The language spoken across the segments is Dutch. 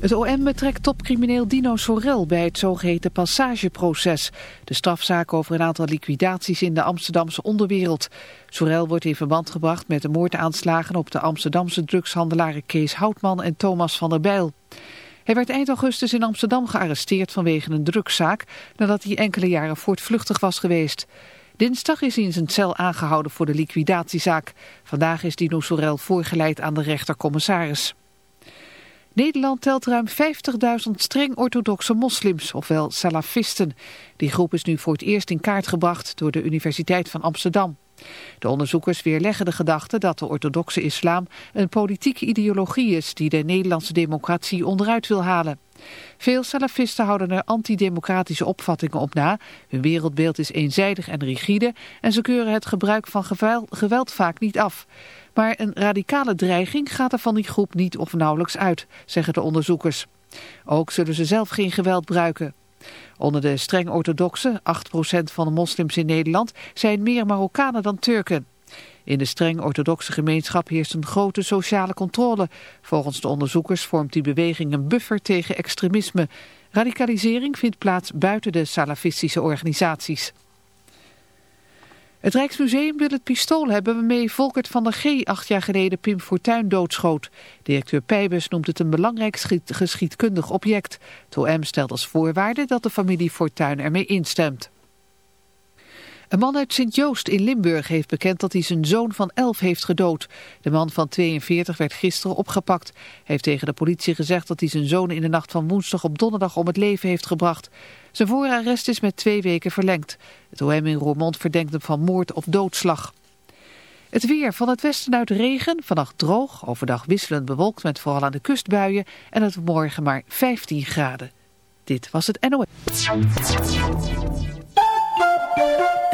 Het OM betrekt topcrimineel Dino Sorel bij het zogeheten passageproces. De strafzaak over een aantal liquidaties in de Amsterdamse onderwereld. Sorel wordt in verband gebracht met de moordaanslagen op de Amsterdamse drugshandelaren Kees Houtman en Thomas van der Bijl. Hij werd eind augustus in Amsterdam gearresteerd vanwege een drugszaak nadat hij enkele jaren voortvluchtig was geweest. Dinsdag is hij in zijn cel aangehouden voor de liquidatiezaak. Vandaag is Dino Sorel voorgeleid aan de rechtercommissaris. Nederland telt ruim 50.000 streng orthodoxe moslims, ofwel salafisten. Die groep is nu voor het eerst in kaart gebracht door de Universiteit van Amsterdam. De onderzoekers weerleggen de gedachte dat de orthodoxe islam een politieke ideologie is die de Nederlandse democratie onderuit wil halen. Veel salafisten houden er antidemocratische opvattingen op na. Hun wereldbeeld is eenzijdig en rigide en ze keuren het gebruik van geweld vaak niet af. Maar een radicale dreiging gaat er van die groep niet of nauwelijks uit, zeggen de onderzoekers. Ook zullen ze zelf geen geweld gebruiken. Onder de streng orthodoxe, 8% van de moslims in Nederland, zijn meer Marokkanen dan Turken. In de streng orthodoxe gemeenschap heerst een grote sociale controle. Volgens de onderzoekers vormt die beweging een buffer tegen extremisme. Radicalisering vindt plaats buiten de salafistische organisaties. Het Rijksmuseum wil het pistool hebben waarmee Volkert van der G. acht jaar geleden Pim Fortuyn doodschoot. Directeur Pijbus noemt het een belangrijk geschiedkundig object. Het OM stelt als voorwaarde dat de familie Fortuyn ermee instemt. Een man uit Sint-Joost in Limburg heeft bekend dat hij zijn zoon van 11 heeft gedood. De man van 42 werd gisteren opgepakt. Hij heeft tegen de politie gezegd dat hij zijn zoon in de nacht van woensdag op donderdag om het leven heeft gebracht. Zijn voorarrest is met twee weken verlengd. Het OM in Roermond verdenkt hem van moord of doodslag. Het weer van het westen uit regen, vannacht droog, overdag wisselend bewolkt met vooral aan de kust buien en het morgen maar 15 graden. Dit was het NOS.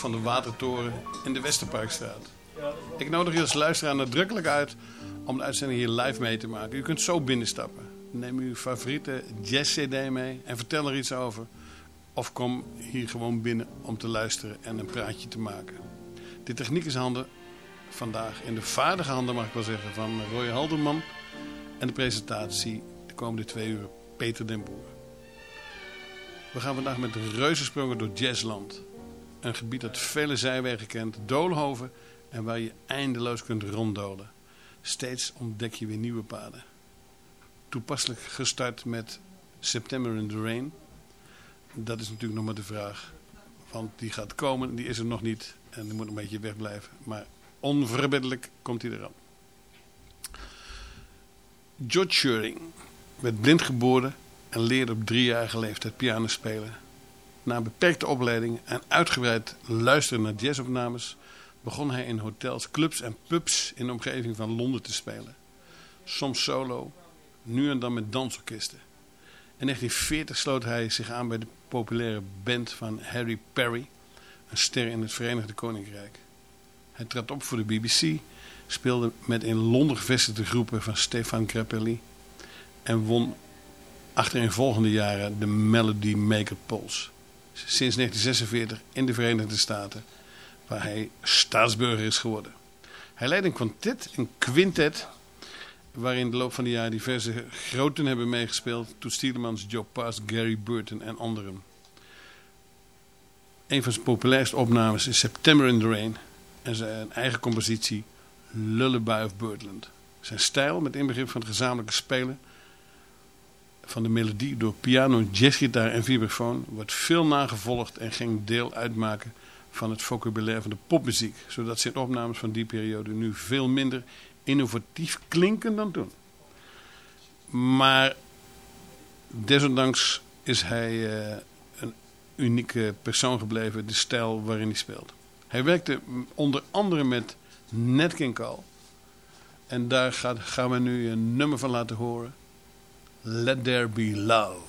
Van de Watertoren in de Westerparkstraat. Ik nodig u als luisteraar nadrukkelijk uit om de uitzending hier live mee te maken. U kunt zo binnenstappen. Neem uw favoriete jazz-cd mee en vertel er iets over. Of kom hier gewoon binnen om te luisteren en een praatje te maken. De techniek is handen vandaag in de vaardige handen, mag ik wel zeggen, van Roy Halderman. En de presentatie de komende twee uur Peter den Boer. We gaan vandaag met reuzensprongen door Jazzland. Een gebied dat vele zijwegen kent, doolhoven en waar je eindeloos kunt ronddolen. Steeds ontdek je weer nieuwe paden. Toepasselijk gestart met September in the Rain. Dat is natuurlijk nog maar de vraag. Want die gaat komen, die is er nog niet. En die moet een beetje wegblijven. Maar onverbiddelijk komt hij eraan. George Shearing werd blind geboren en leerde op driejarige leeftijd piano spelen. Na een beperkte opleiding en uitgebreid luisteren naar jazzopnames begon hij in hotels, clubs en pubs in de omgeving van Londen te spelen. Soms solo, nu en dan met dansorkesten. In 1940 sloot hij zich aan bij de populaire band van Harry Perry, een ster in het Verenigd Koninkrijk. Hij trad op voor de BBC, speelde met in Londen gevestigde groepen van Stefan Grappelli en won achtereenvolgende jaren de Melody Maker Polls. Sinds 1946 in de Verenigde Staten, waar hij staatsburger is geworden. Hij leidt een kwartet, een quintet, waarin in de loop van de jaren diverse groten hebben meegespeeld. Toet Stielemans, Joe Pass, Gary Burton en anderen. Een van zijn populairste opnames is September in the Rain en zijn eigen compositie Lullaby of Birdland. Zijn stijl, met inbegrip van het gezamenlijke spelen van de melodie door piano, jazzgitaar en vibrafoon, wordt veel nagevolgd en ging deel uitmaken van het vocabulaire van de popmuziek, zodat zijn opnames van die periode nu veel minder innovatief klinken dan toen. Maar desondanks is hij uh, een unieke persoon gebleven, de stijl waarin hij speelt. Hij werkte onder andere met Nat King Cole. En daar gaan we nu een nummer van laten horen. Let There Be Love.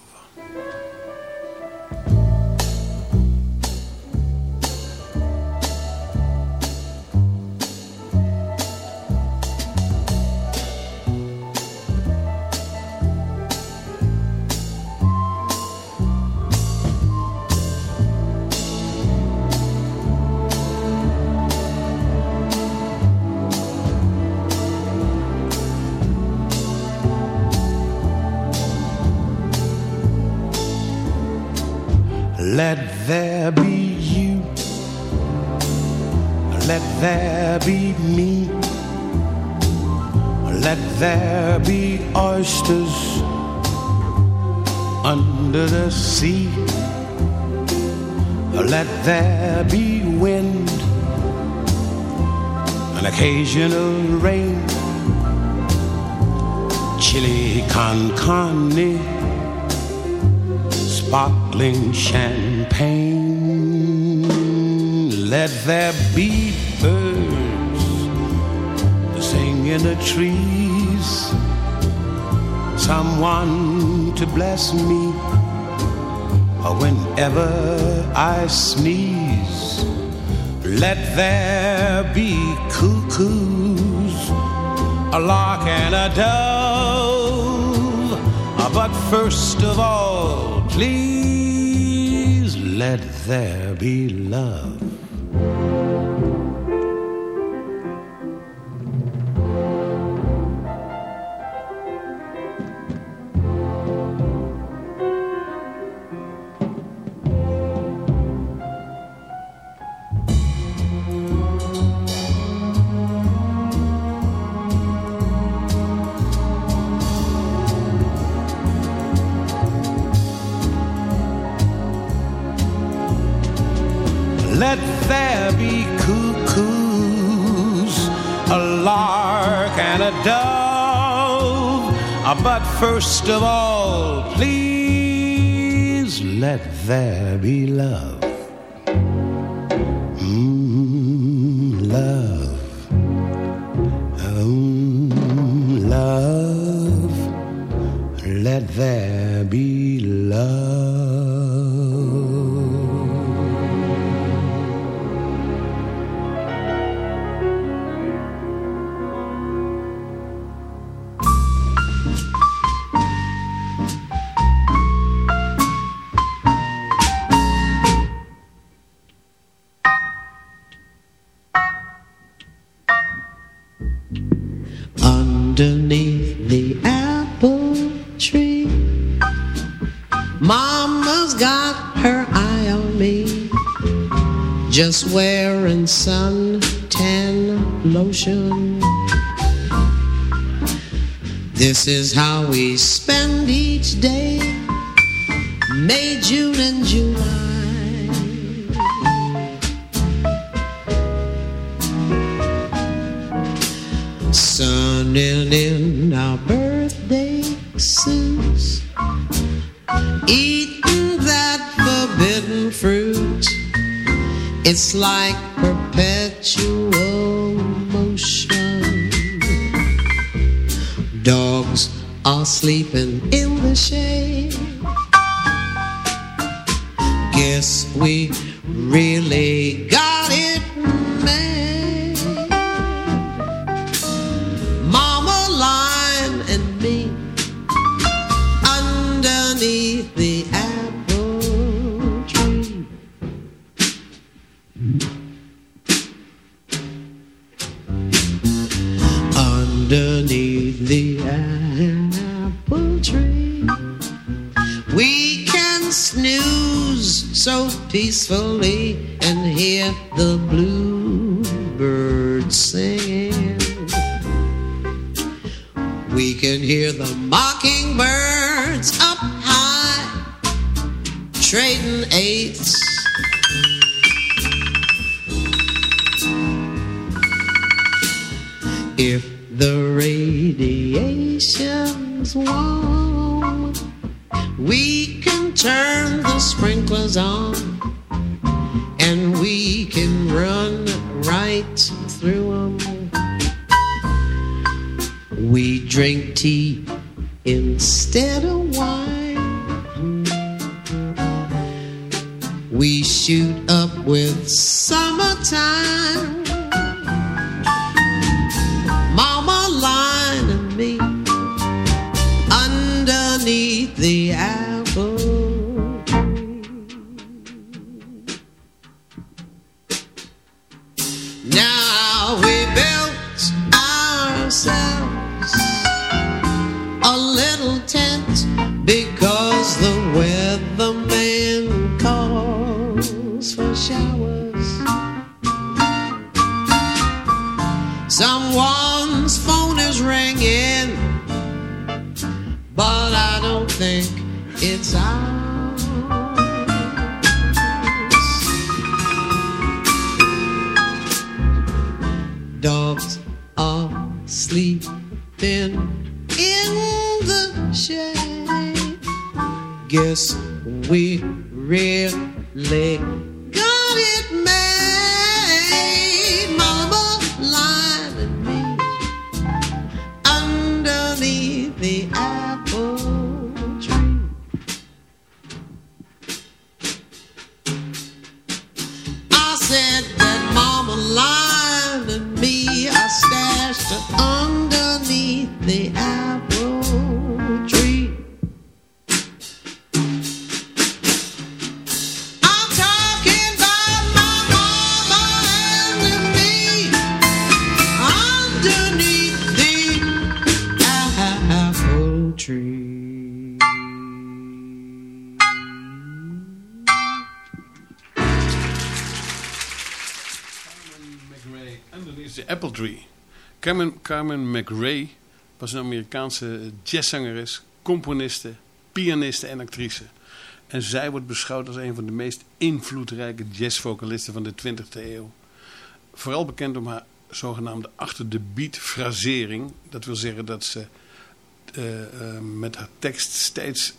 Under the sea. Let there be wind, an occasional rain. Chili con carne sparkling champagne. Let there be birds to sing in the trees. Someone to bless me whenever I sneeze. Let there be cuckoos, a lark and a dove. Ah, but first of all, please let there be love. Ah, but first of all, please let there be love. Mm, love. Mm, love. Let there be love. Just wearing suntan lotion. This is how we spend each day, the in the shade. Guess we really Carmen, Carmen McRae was een Amerikaanse jazzzangeres, componiste, pianiste en actrice. En zij wordt beschouwd als een van de meest invloedrijke jazzvocalisten van de 20e eeuw. Vooral bekend om haar zogenaamde achter de beat frasering. Dat wil zeggen dat ze eh, eh, met haar tekst steeds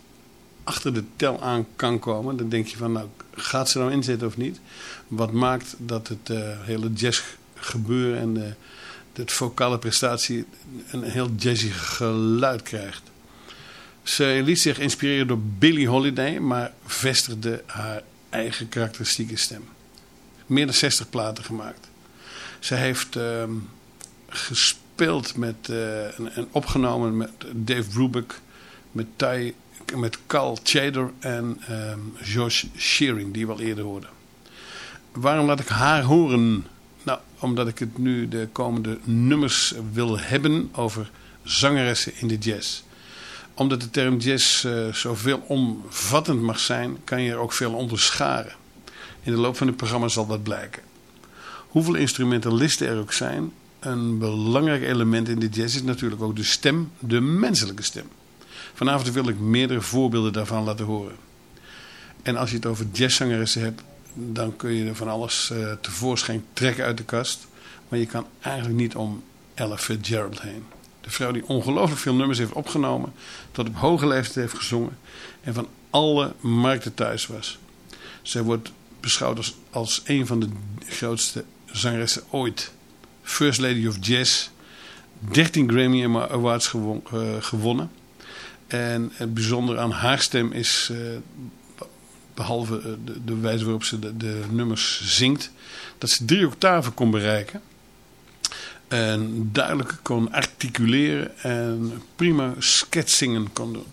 achter de tel aan kan komen. Dan denk je van, nou, gaat ze nou inzetten of niet? Wat maakt dat het eh, hele jazz gebeuren en de vocale prestatie een heel jazzy geluid krijgt. Ze liet zich inspireren door Billie Holiday, maar vestigde haar eigen karakteristieke stem. Meer dan 60 platen gemaakt. Ze heeft uh, gespeeld met, uh, en, opgenomen met Dave Brubeck, met, Ty, met Carl Chader en um, Josh Shearing, die we al eerder hoorden. Waarom laat ik haar horen? Nou, omdat ik het nu de komende nummers wil hebben over zangeressen in de jazz. Omdat de term jazz uh, zoveel omvattend mag zijn, kan je er ook veel onderscharen. In de loop van het programma zal dat blijken. Hoeveel instrumentalisten er ook zijn, een belangrijk element in de jazz is natuurlijk ook de stem, de menselijke stem. Vanavond wil ik meerdere voorbeelden daarvan laten horen. En als je het over jazzzangeressen hebt, dan kun je er van alles uh, tevoorschijn trekken uit de kast. Maar je kan eigenlijk niet om Ella Fitzgerald heen. De vrouw die ongelooflijk veel nummers heeft opgenomen, tot op hoge leeftijd heeft gezongen en van alle markten thuis was. Zij wordt beschouwd als, als een van de grootste zangeressen ooit. First Lady of Jazz, 13 Grammy Awards uh, gewonnen. En het bijzondere aan haar stem is, uh, behalve eh, de, wijze waarop ze de, de, nummers zingt, dat ze drie octaven kon bereiken. En duidelijk kon articuleren en prima sketchingen kon doen.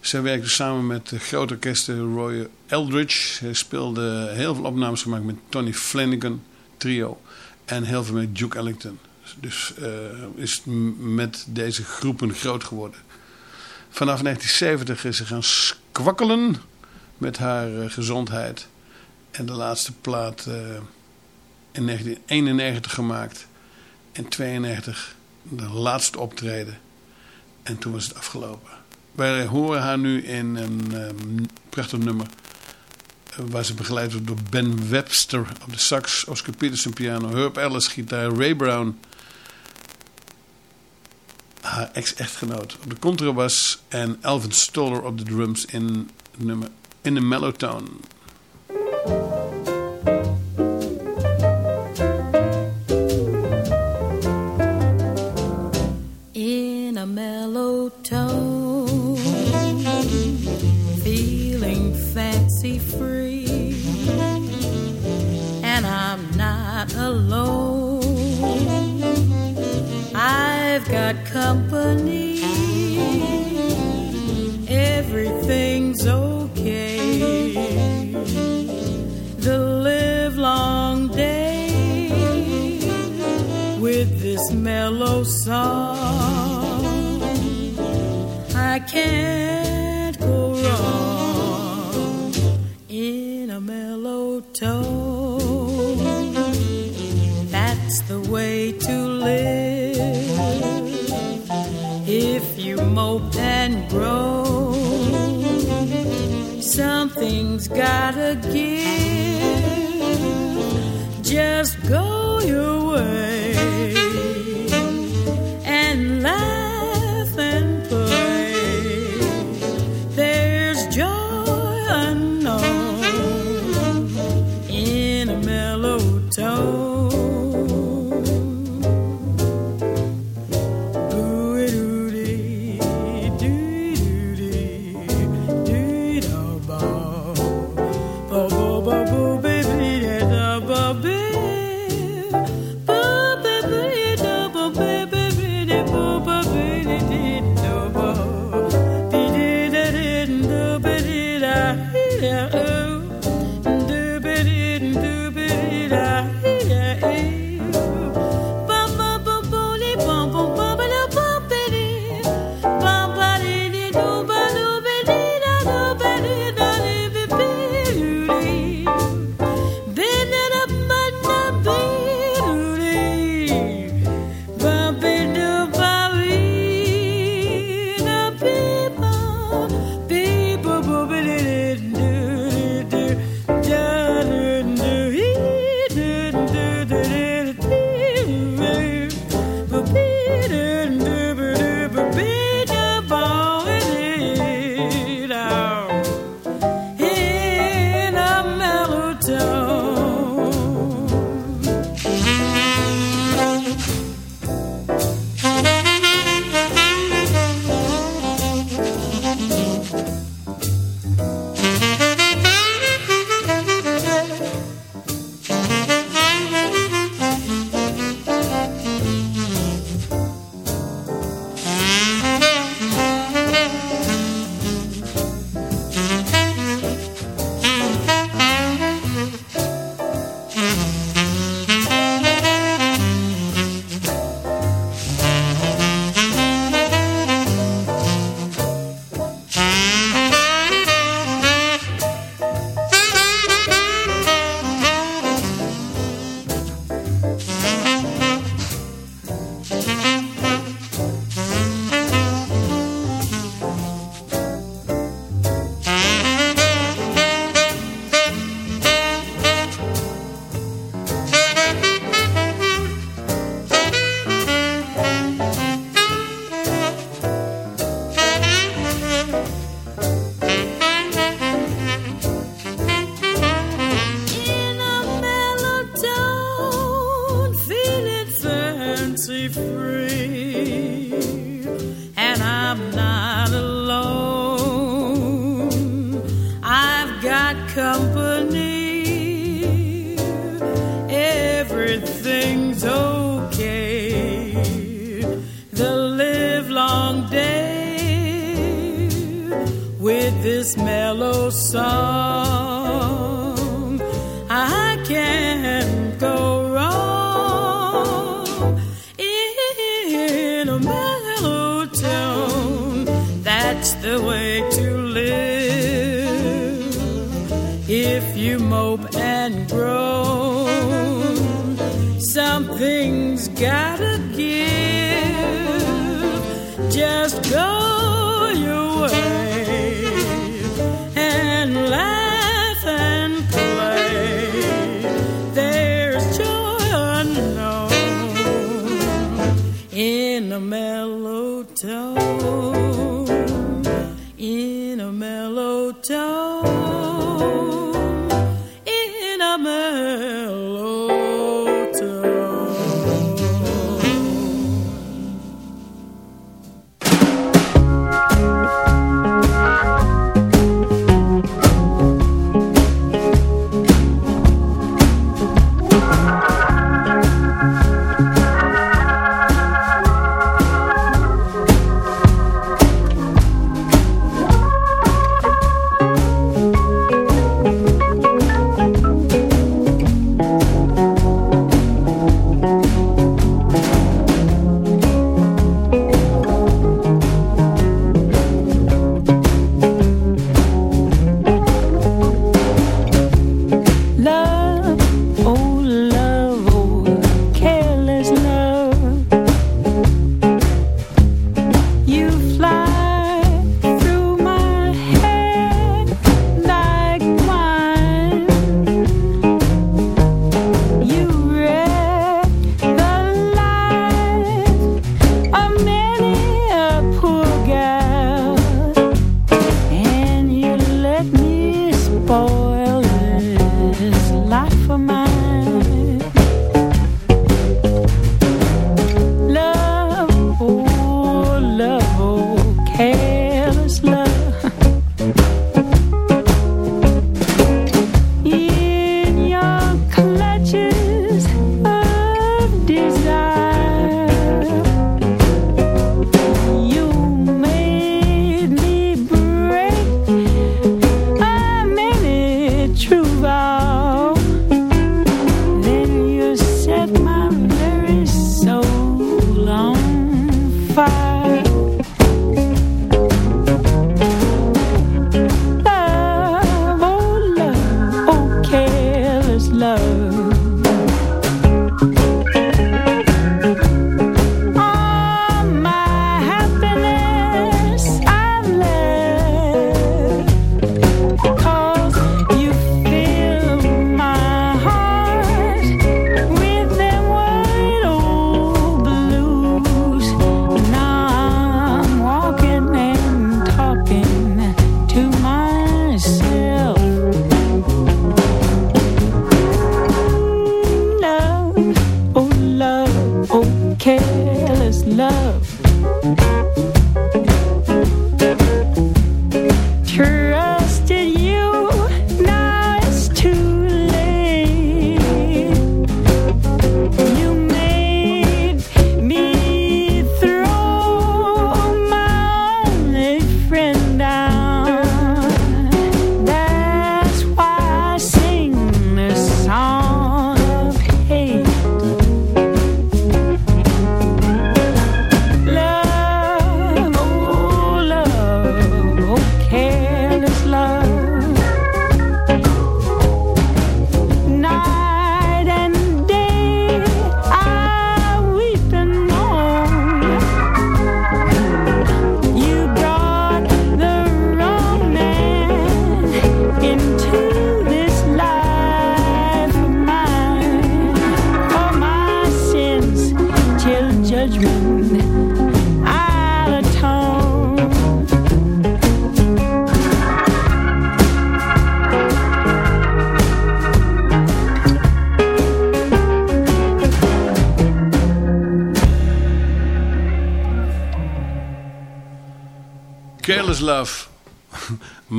Zij werkte samen met de grote orkesten Roy Eldridge. Hij speelde heel veel opnames gemaakt met Tony Flanagan trio. En heel veel met Duke Ellington. Dus uh, is met deze groepen groot geworden. Vanaf 1970 is ze gaan skwakkelen met haar uh, gezondheid. En de laatste plaat uh, in 1991 gemaakt. In 92 de laatste optreden. En toen was het afgelopen. Wij horen haar nu in een um, prachtig nummer. Waar ze begeleid wordt door Ben Webster op de sax. Oscar Peterson piano. Herb Ellis gitaar. Ray Brown. Haar ex-echtgenoot op de contrabas. En Alvin Stoller op de drums in, nummer, in a mellow tone. In a mellow tone Feeling fancy free. And I'm not alone. I've got company. Everything's song I can't go wrong in a mellow tone. That's the way to live. If you mope and groan, something's gotta give.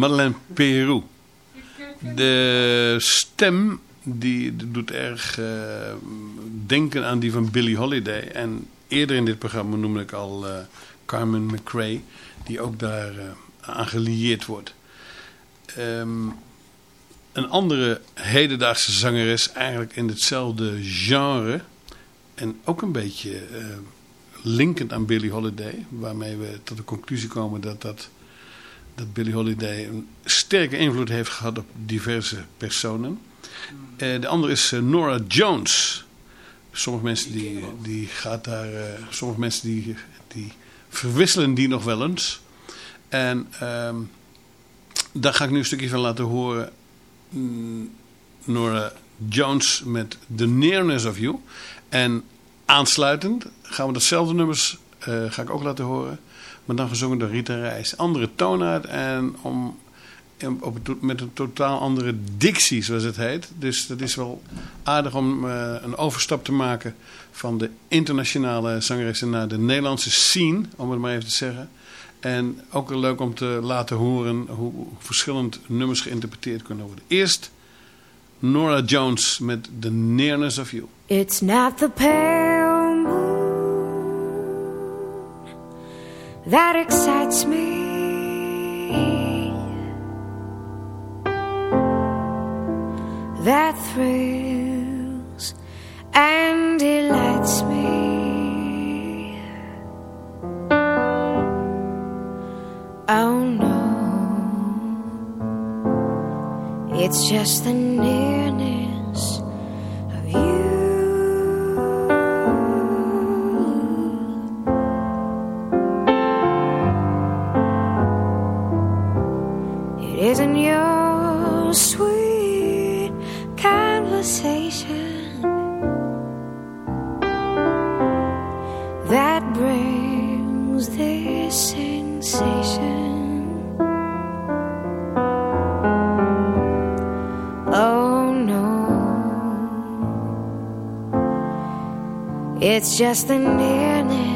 Madeleine Peru. De stem die doet erg eh, denken aan die van Billie Holiday. En eerder in dit programma noemde ik al eh, Carmen McRae, die ook daar eh, aan gelieerd wordt. Ehm, een andere hedendaagse zangeres, eigenlijk in hetzelfde genre. En ook een beetje linkend aan Billie Holiday. Waarmee we tot de conclusie komen dat, dat, dat Billie Holiday een sterke invloed heeft gehad op diverse personen. Eh, de andere is eh, Nora Jones. Sommige mensen die, die gaat daar, eh, sommige mensen die, die verwisselen die nog wel eens. En ehm, daar ga ik nu een stukje van laten horen. Mm, Nora Jones met The Nearness of You. En aansluitend gaan we datzelfde nummers ga ik ook laten horen. Maar dan gezongen door Rita Reis. Andere toonuit en om, met een totaal andere dictie zoals het heet. Dus dat is wel aardig om eh, een overstap te maken van de internationale zangeressen naar de Nederlandse scene. Om het maar even te zeggen. En ook leuk om te laten horen hoe, verschillend nummers geïnterpreteerd kunnen worden. Eerst Nora Jones met The Nearness of You. It's not the pale that excites me. That thrills and delights me. Oh no, it's just the nearness brings this sensation. Oh no, it's just the nearness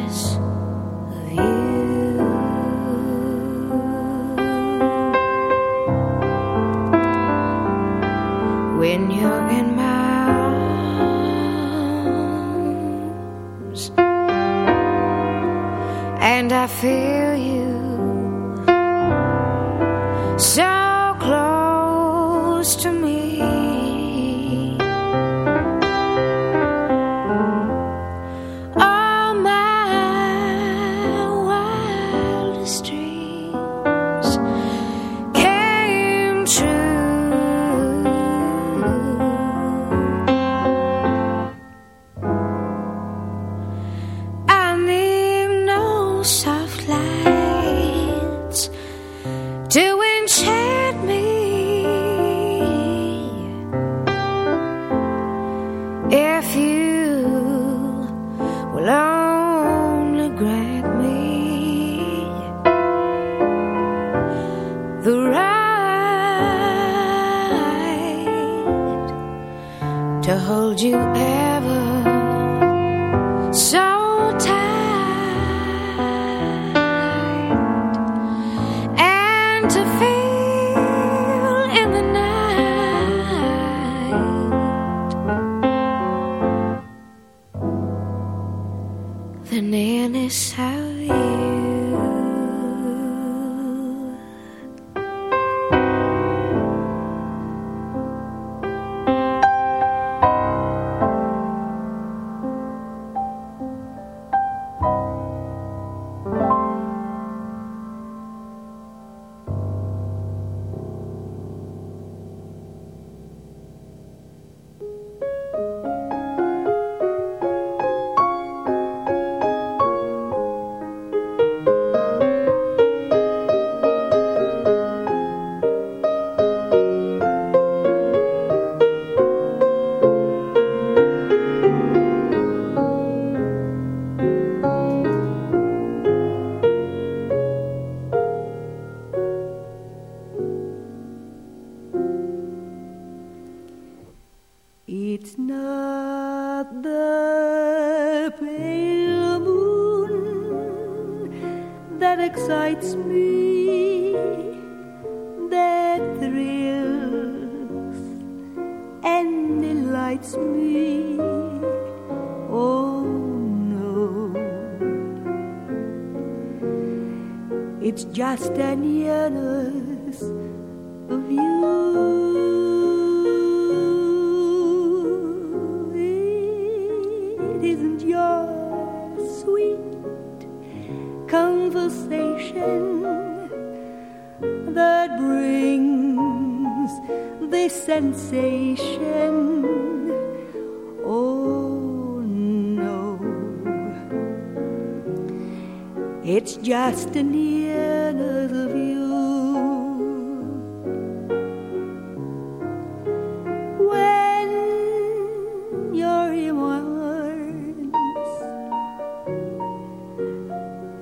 It's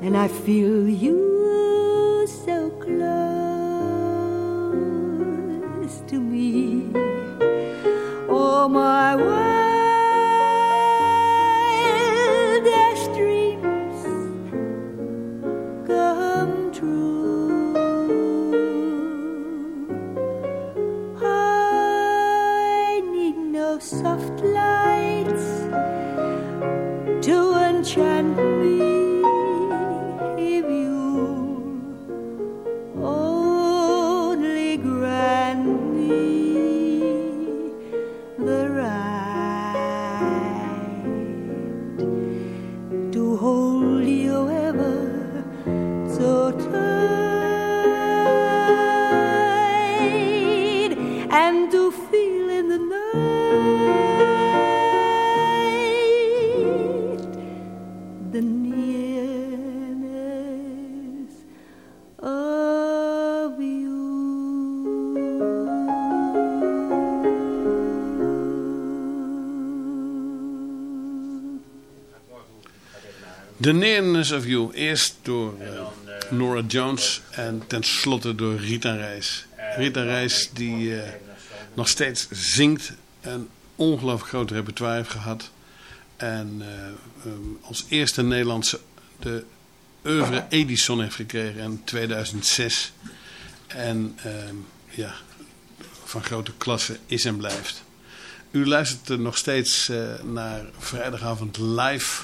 and I feel you so close to me. Oh, my wildest Of You. Eerst door eh, Nora Jones en tenslotte door Rita Reis. Rita Reis die eh, nog steeds zingt. Een ongelooflijk groot repertoire heeft gehad. En eh, ehm, als eerste Nederlandse de oeuvre Edison heeft gekregen in 2006. En ehm, ja, van grote klasse is en blijft. U luistert er nog steeds eh, naar vrijdagavond live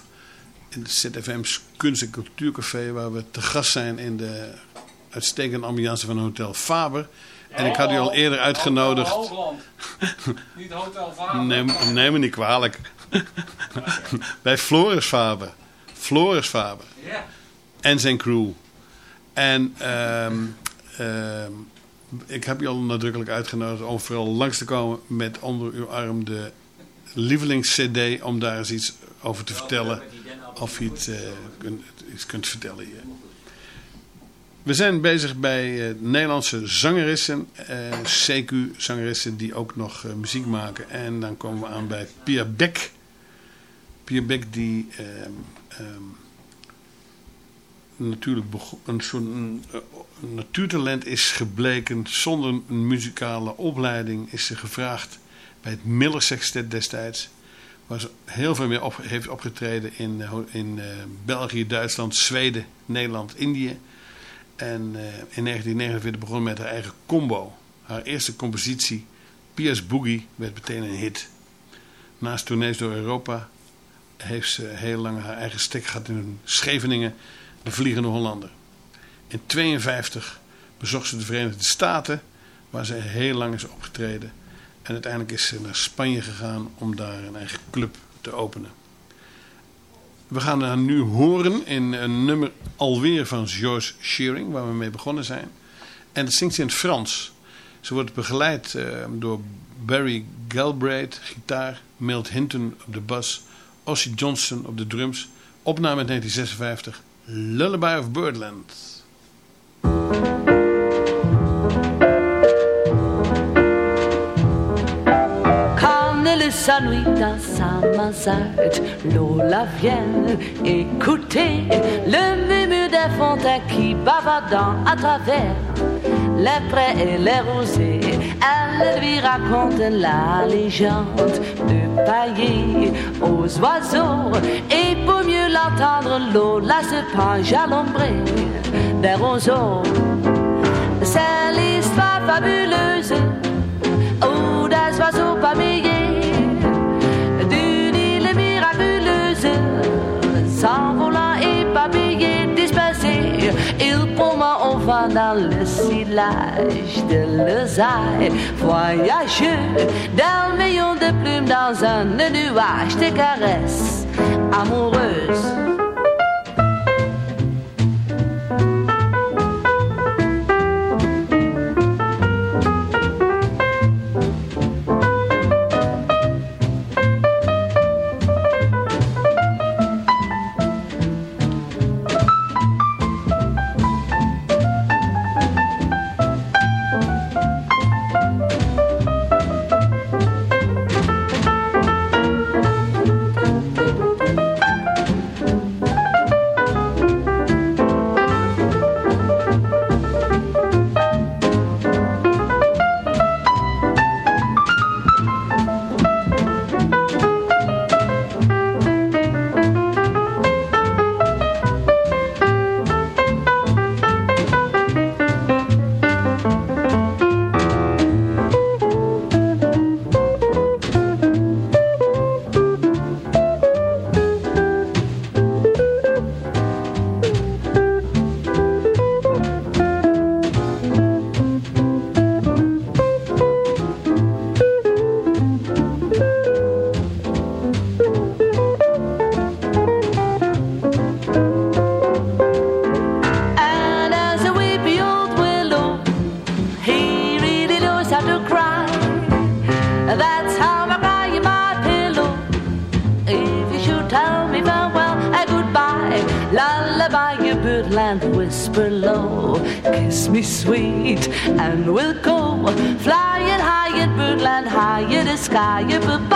in het ZFM's Kunst- en Cultuurcafé... waar we te gast zijn in de uitstekende ambiance van Hotel Faber. En ik had u al eerder uitgenodigd... Hoogland. Niet Hotel Faber. Neem, neem me niet kwalijk. Bij Floris Faber. Floris Faber. Ja. En zijn crew. En ehm, ehm, ik heb je al nadrukkelijk uitgenodigd om vooral langs te komen met onder uw arm de lievelings-cd om daar eens iets over te vertellen. Of je het, eh, kunt, iets kunt vertellen hier. We zijn bezig bij eh, Nederlandse zangeressen, eh, CQ-zangeressen die ook nog muziek maken. En dan komen we aan bij Pia Beck. Pia Beck die ehm, ehm, natuurlijk een soort natuurtalent is gebleken. Zonder een muzikale opleiding is ze gevraagd bij het Miller Sextet destijds. Ze heel veel meer op, heeft opgetreden in, eh, in eh, België, Duitsland, Zweden, Nederland, Indië. En eh, in 1949 begon met haar eigen combo. Haar eerste compositie, Piers Boogie, werd meteen een hit. Naast tournees door Europa heeft ze heel lang haar eigen stek gehad in Scheveningen, de Vliegende Hollander. In 1952 bezocht ze de Verenigde Staten, waar ze heel lang is opgetreden. En uiteindelijk is ze naar Spanje gegaan om daar een eigen club te openen. We gaan haar nu horen in een nummer alweer van Joyce Shearing, waar we mee begonnen zijn. En dat zingt ze in het Frans. Ze wordt begeleid eh, door Barry Galbraith, gitaar, Milt Hinton op de bas, Ossie Johnson op de drums. Opname in 1956, Lullaby of Birdland. Elle s'ennuie dans sa mansarde, Lola vient écouter le murmure des fontaines qui bavardent à travers les prés et les rosées. Elle lui raconte la légende de pailler aux oiseaux. Et pour mieux l'entendre, Lola se penche à l'ombre des roseaux. C'est l'histoire fabuleuse va dans le silage de l'oseille Voyageux d'un million de plumes dans un nuage de caresses amoureuses. we'll go flying high in birdland, high in the sky above.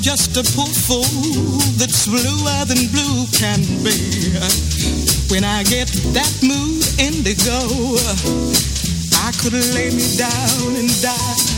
Just a poor fool that's bluer than blue can be. When I get that mood indigo, I could lay me down and die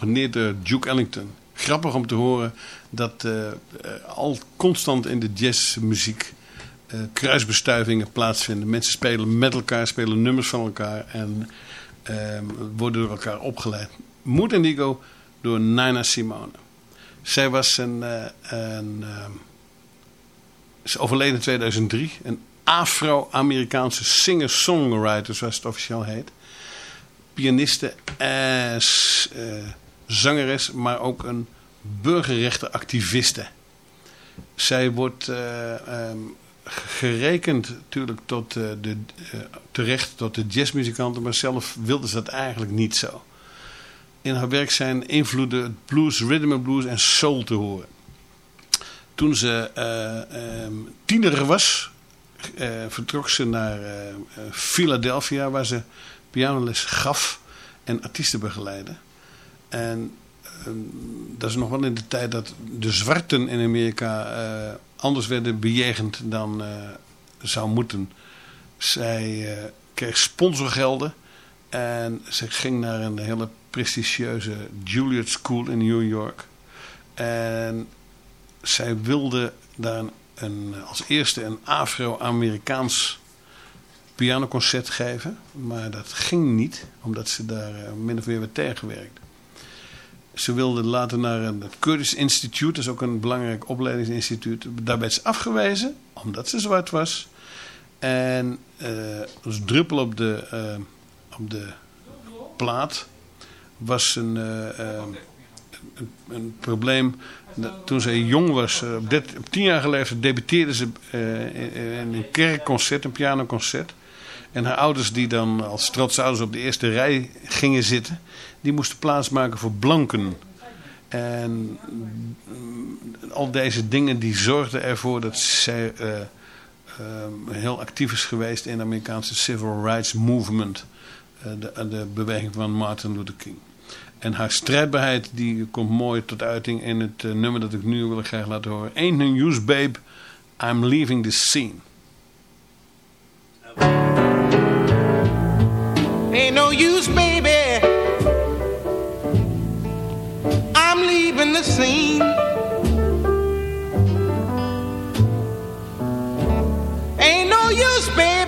gecomponeerd door Duke Ellington. Grappig om te horen dat eh, eh, al constant in de jazzmuziek eh, kruisbestuivingen plaatsvinden. Mensen spelen met elkaar, spelen nummers van elkaar en ehm, worden door elkaar opgeleid. Mood Indigo door Nina Simone. Zij was een, een ehm, is overleden in 2003. Een Afro-Amerikaanse singer-songwriter, zoals het officieel heet. Pianiste, en eh, zangeres, maar ook een burgerrechtenactiviste. Zij wordt eh, ehm, gerekend natuurlijk tot, eh, de, eh, terecht tot de jazzmuzikanten, maar zelf wilde ze dat eigenlijk niet zo. In haar werk zijn invloeden blues, rhythm and blues en soul te horen. Toen ze ehm, tiener was, vertrok ze naar Philadelphia, waar ze pianoles gaf en artiesten begeleidde. En ehm, dat is nog wel in de tijd dat de zwarten in Amerika eh, anders werden bejegend dan eh, zou moeten. Zij eh, kreeg sponsorgelden en ze ging naar een hele prestigieuze Juilliard School in New York. En zij wilde daar een, als eerste een Afro-Amerikaans pianoconcert geven. Maar dat ging niet, omdat ze daar min of meer werd tegengewerkt. Ze wilde later naar het Curtis Institute, dat is ook een belangrijk opleidingsinstituut. Daar werd ze afgewezen, omdat ze zwart was. En eh, als druppel op de, eh, op de plaat was een, eh, een, een probleem. Toen zij jong was, op, dertien- op tien jaar geleden, debuteerde ze in, in een kerkconcert, een pianoconcert. En haar ouders die dan als trotse ouders op de eerste rij gingen zitten, die moesten plaatsmaken voor blanken. En mm, al deze dingen die zorgden ervoor dat zij eh, eh, heel actief is geweest in de Amerikaanse civil rights movement. eh, de, de beweging van Martin Luther King. En haar strijdbaarheid die komt mooi tot uiting in het nummer dat ik nu wil graag laten horen. Ain't no use babe, I'm leaving the scene. Ain't no use, baby. I'm the scene. Ain't no use, baby.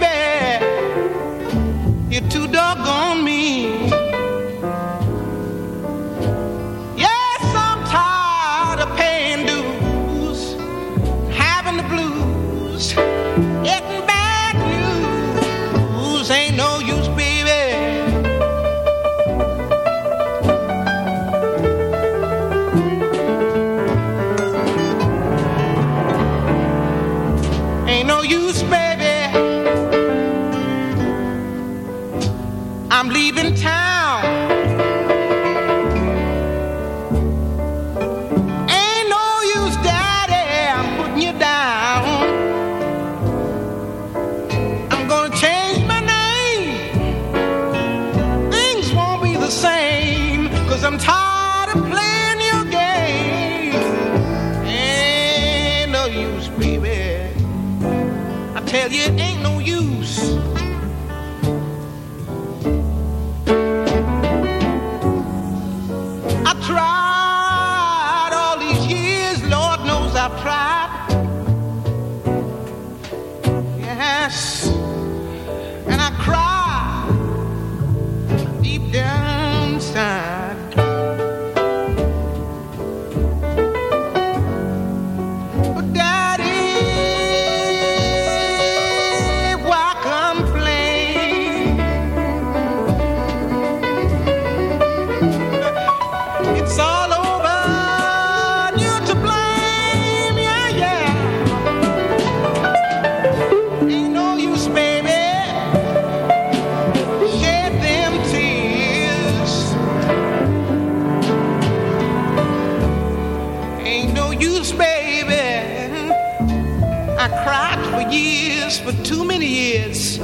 years, for too many years.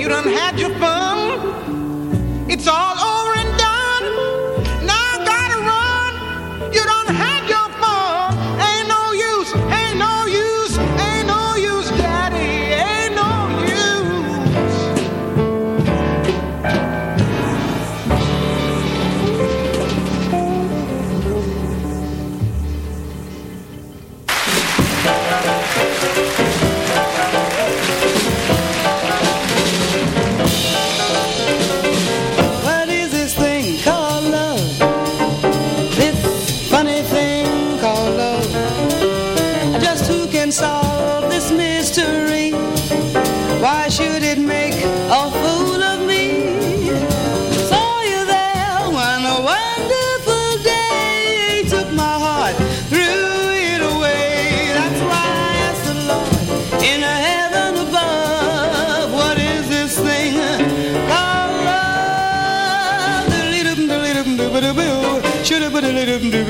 You done had your fun. It's all over.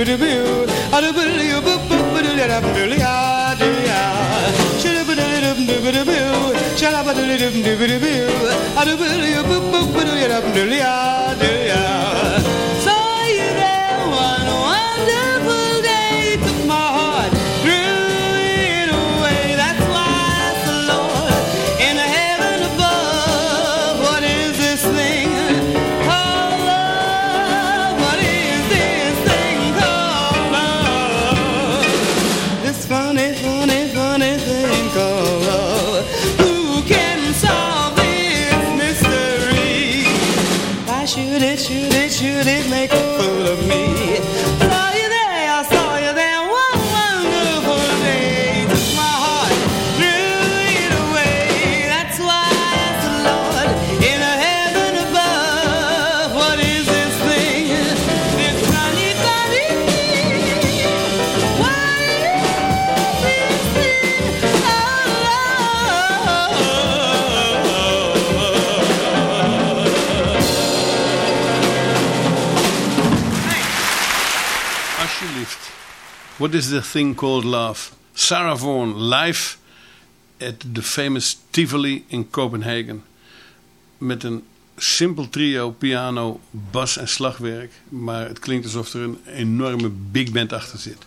Shoulda-ba-diddly-dum-doo-ba-doo-boo. Ada-ba-diddly-boo-boo-ba-diddly-da-ba-diddly-ah. Shoulda-ba-diddly-dum-doo-ba-doo-boo. It, make a fool of me? What is the thing called love? Sarah Vaughan live at the famous Tivoli in Copenhagen. Met een simpel trio, piano, bas en slagwerk. Maar het klinkt alsof er een enorme big band achter zit.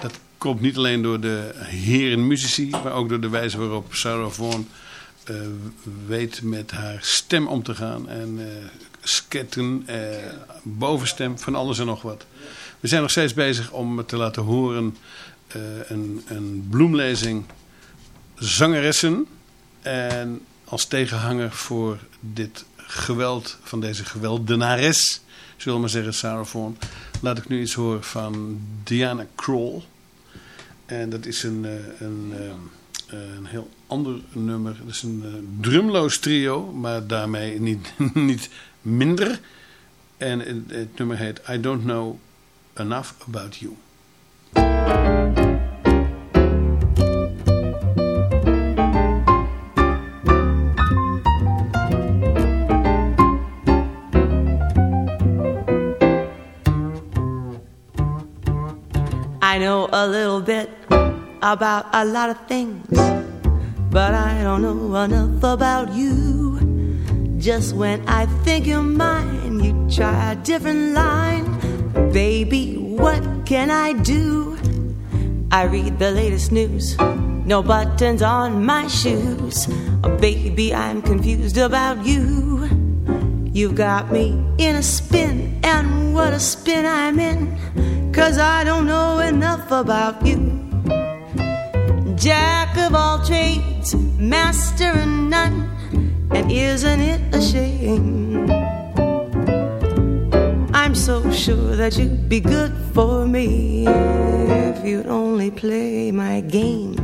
Dat komt niet alleen door de heren muzici, maar ook door de wijze waarop Sarah Vaughan eh, weet met haar stem om te gaan. En eh, sketten, eh, bovenstem, van alles en nog wat. We zijn nog steeds bezig om te laten horen eh, een, een bloemlezing zangeressen. En als tegenhanger voor dit geweld van deze geweldenares, zullen we maar zeggen, Sarah Vaughan, laat ik nu iets horen van Diana Kroll. En dat is een, eh, een, eh, een heel ander nummer. Dat is een drumloos trio, maar daarmee niet, niet minder. En het, het nummer heet I Don't Know Enough About You. I know a little bit about a lot of things, but I don't know enough about you. Just when I think you're mine, you try a different line. Baby, what can I do? I read the latest news, no buttons on my shoes. Oh, baby, I'm confused about you. You've got me in a spin, and what a spin I'm in. Cause I don't know enough about you. Jack of all trades, master of none. And isn't it a shame? I'm so sure that you'd be good for me if you'd only play my game.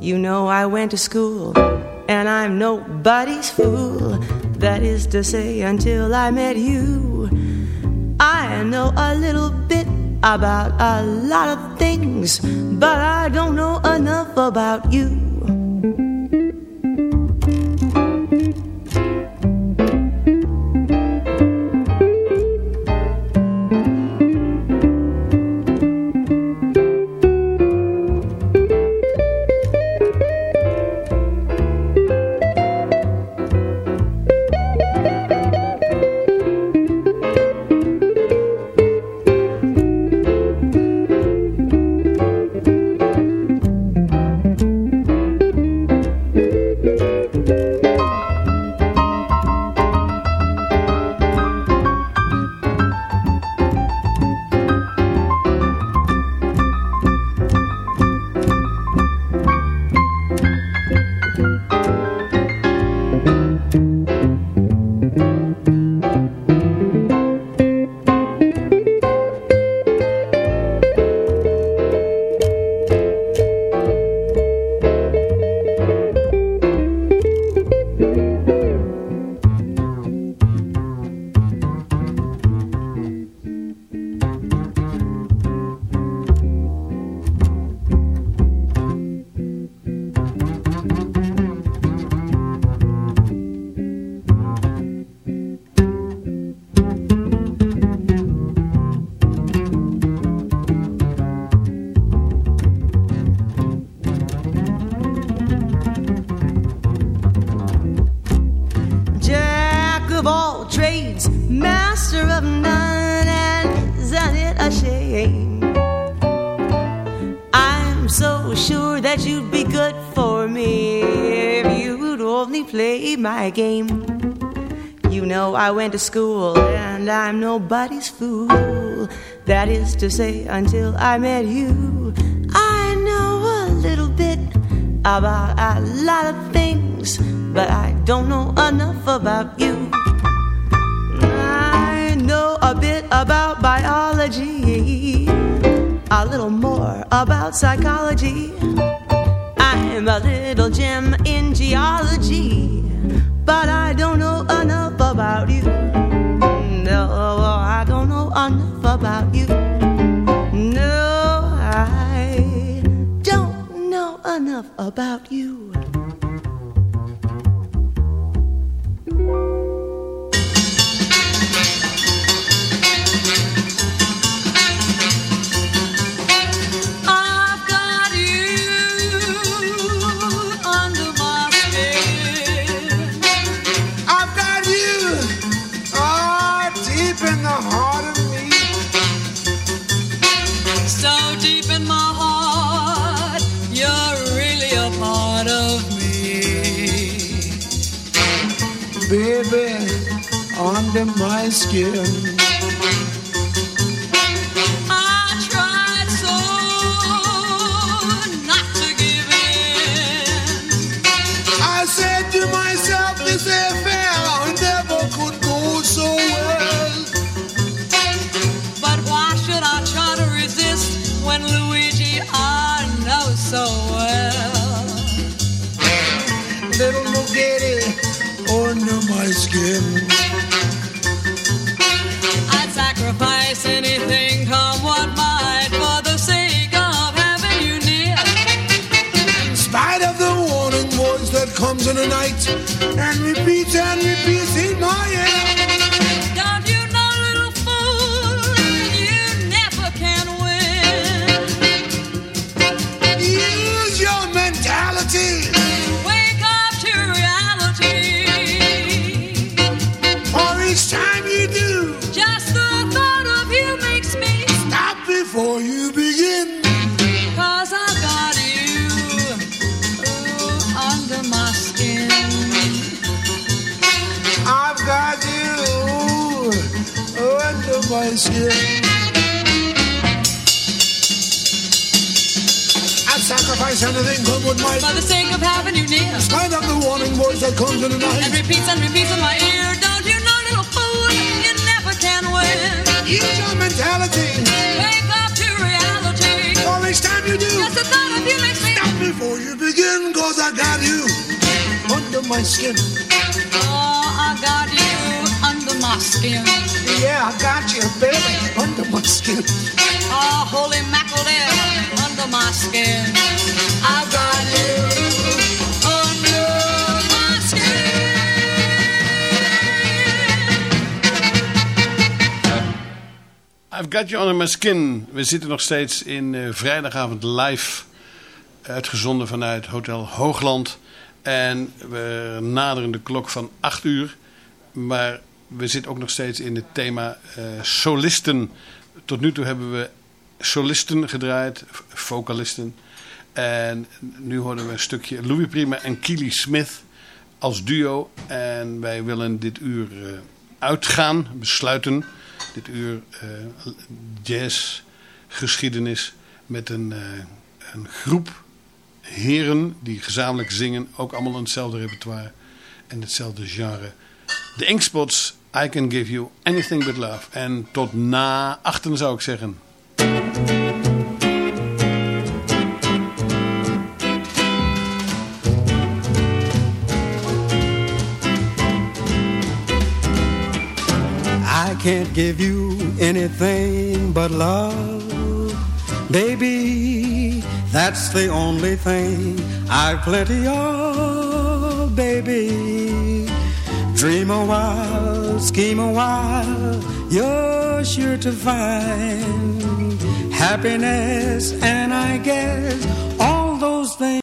You know I went to school and I'm nobody's fool. That is to say, until I met you, I know a little bit about a lot of things, but I don't know enough about you. School and I'm nobody's fool. That is to say, until I met you, I know a little bit about a lot of things, but I don't know enough about you. I know a bit about biology, a little more about psychology. I'm a little gem in geology, enough about you. No, I don't know enough about you. My skin. My skin. Oh, I got you under my skin. Yeah, I got you, baby, under my skin. Oh, holy mackerel, under my skin. I got you under my skin. I've got you under my skin. We zitten nog steeds in eh, vrijdagavond live. Uitgezonden vanuit Hotel Hoogland. En we naderen de klok van 8 uur. Maar we zitten ook nog steeds in het thema eh, solisten. Tot nu toe hebben we solisten gedraaid, vocalisten. En nu horen we een stukje Louis Prima en Keely Smith als duo. En wij willen dit uur eh, uitgaan, besluiten. Dit uur eh jazz, geschiedenis met een, een groep heren die gezamenlijk zingen. Ook allemaal hetzelfde repertoire en hetzelfde genre. De Inkspots, I Can Give You Anything But Love. En tot na achten zou ik zeggen. I can't give you anything but love. Baby, that's the only thing I've plenty of, oh, baby. Dream a while, scheme a while, you're sure to find happiness, and I guess